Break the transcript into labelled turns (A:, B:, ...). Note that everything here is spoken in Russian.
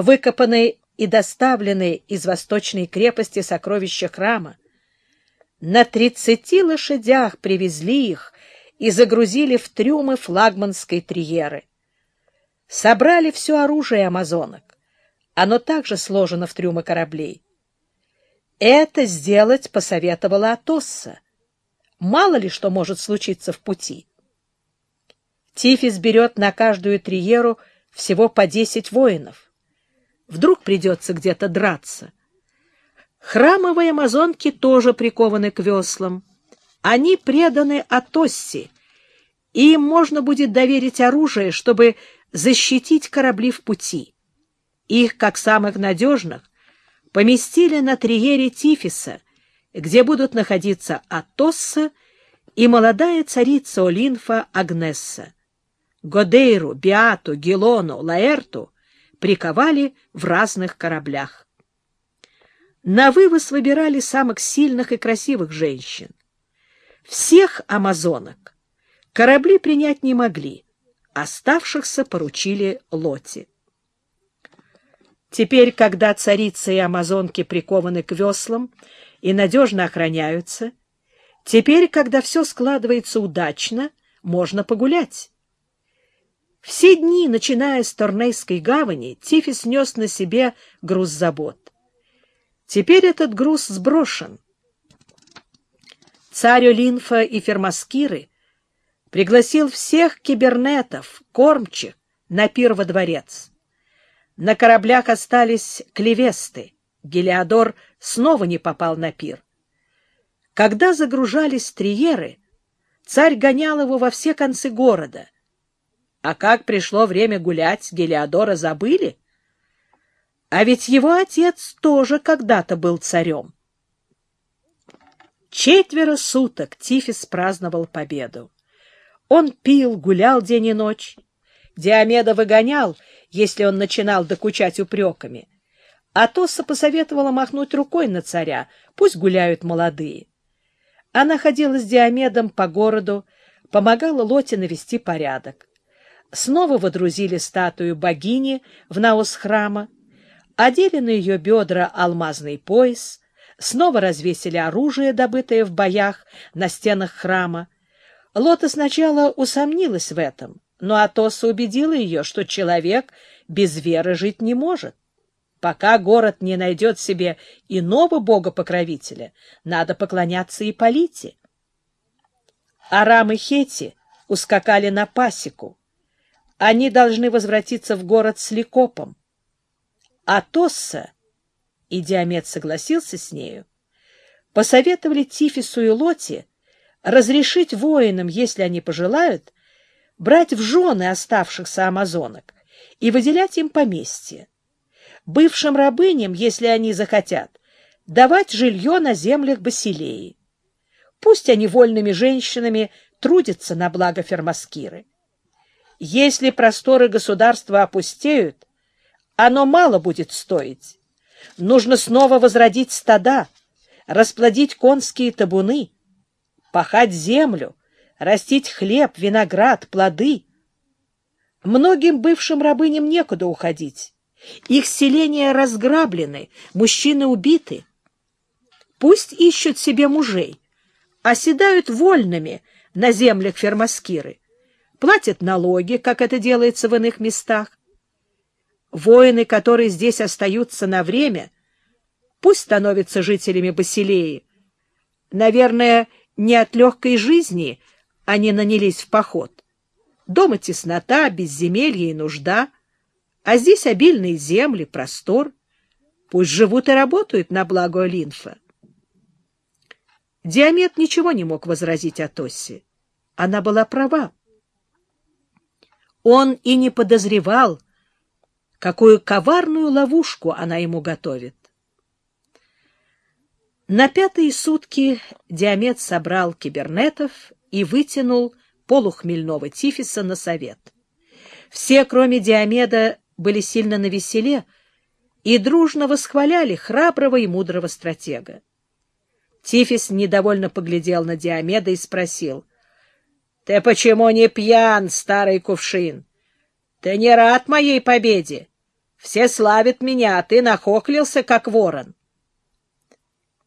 A: выкопаны и доставлены из восточной крепости сокровища храма. На тридцати лошадях привезли их и загрузили в трюмы флагманской триеры. Собрали все оружие амазонок. Оно также сложено в трюмы кораблей. Это сделать посоветовала Атосса. Мало ли что может случиться в пути. Тифис берет на каждую триеру всего по десять воинов. Вдруг придется где-то драться. Храмовые амазонки тоже прикованы к веслам. Они преданы Атоссе, и им можно будет доверить оружие, чтобы защитить корабли в пути. Их, как самых надежных, поместили на триере Тифиса, где будут находиться Атосса и молодая царица Олинфа Агнесса. Годейру, Биату, Гелону, Лаэрту приковали в разных кораблях. На вывоз выбирали самых сильных и красивых женщин. Всех амазонок корабли принять не могли, оставшихся поручили Лоти. Теперь, когда царицы и амазонки прикованы к веслам и надежно охраняются, теперь, когда все складывается удачно, можно погулять. Все дни, начиная с Торнейской гавани, Тифис нес на себе груз забот. Теперь этот груз сброшен. Царь Олинфа и Фермаскиры пригласил всех кибернетов, кормчих, на пир во дворец. На кораблях остались клевесты. Гелиодор снова не попал на пир. Когда загружались триеры, царь гонял его во все концы города. А как пришло время гулять, Гелиодора забыли? А ведь его отец тоже когда-то был царем. Четверо суток Тифис праздновал победу. Он пил, гулял день и ночь. Диомеда выгонял, если он начинал докучать упреками. А Тоса посоветовала махнуть рукой на царя, пусть гуляют молодые. Она ходила с Диомедом по городу, помогала Лоте навести порядок. Снова водрузили статую богини в наос храма, одели на ее бедра алмазный пояс, снова развесили оружие, добытое в боях на стенах храма, Лота сначала усомнилась в этом, но Атоса убедила ее, что человек без веры жить не может. Пока город не найдет себе иного бога-покровителя, надо поклоняться и Полите. Арам и Хети ускакали на пасеку. Они должны возвратиться в город с Ликопом. Атосса, и Диамет согласился с нею, посоветовали Тифису и Лоте разрешить воинам, если они пожелают, брать в жены оставшихся амазонок и выделять им поместье. Бывшим рабыням, если они захотят, давать жилье на землях Басилеи. Пусть они вольными женщинами трудятся на благо Фермаскиры. Если просторы государства опустеют, оно мало будет стоить. Нужно снова возродить стада, расплодить конские табуны, пахать землю, растить хлеб, виноград, плоды. Многим бывшим рабыням некуда уходить. Их селения разграблены, мужчины убиты. Пусть ищут себе мужей, оседают вольными на землях фермаскиры, платят налоги, как это делается в иных местах. Воины, которые здесь остаются на время, пусть становятся жителями Басилеи. Наверное, не от легкой жизни они нанялись в поход. Дома теснота, безземелье и нужда, а здесь обильные земли, простор. Пусть живут и работают на благо Олинфа. Диамет ничего не мог возразить Атоссе. Она была права. Он и не подозревал, какую коварную ловушку она ему готовит. На пятые сутки Диамет собрал кибернетов и вытянул полухмельного Тифиса на совет. Все, кроме Диомеда, были сильно навеселе и дружно восхваляли храброго и мудрого стратега. Тифис недовольно поглядел на Диомеда и спросил, — Ты почему не пьян, старый кувшин? Ты не рад моей победе? Все славят меня, а ты нахохлился, как ворон.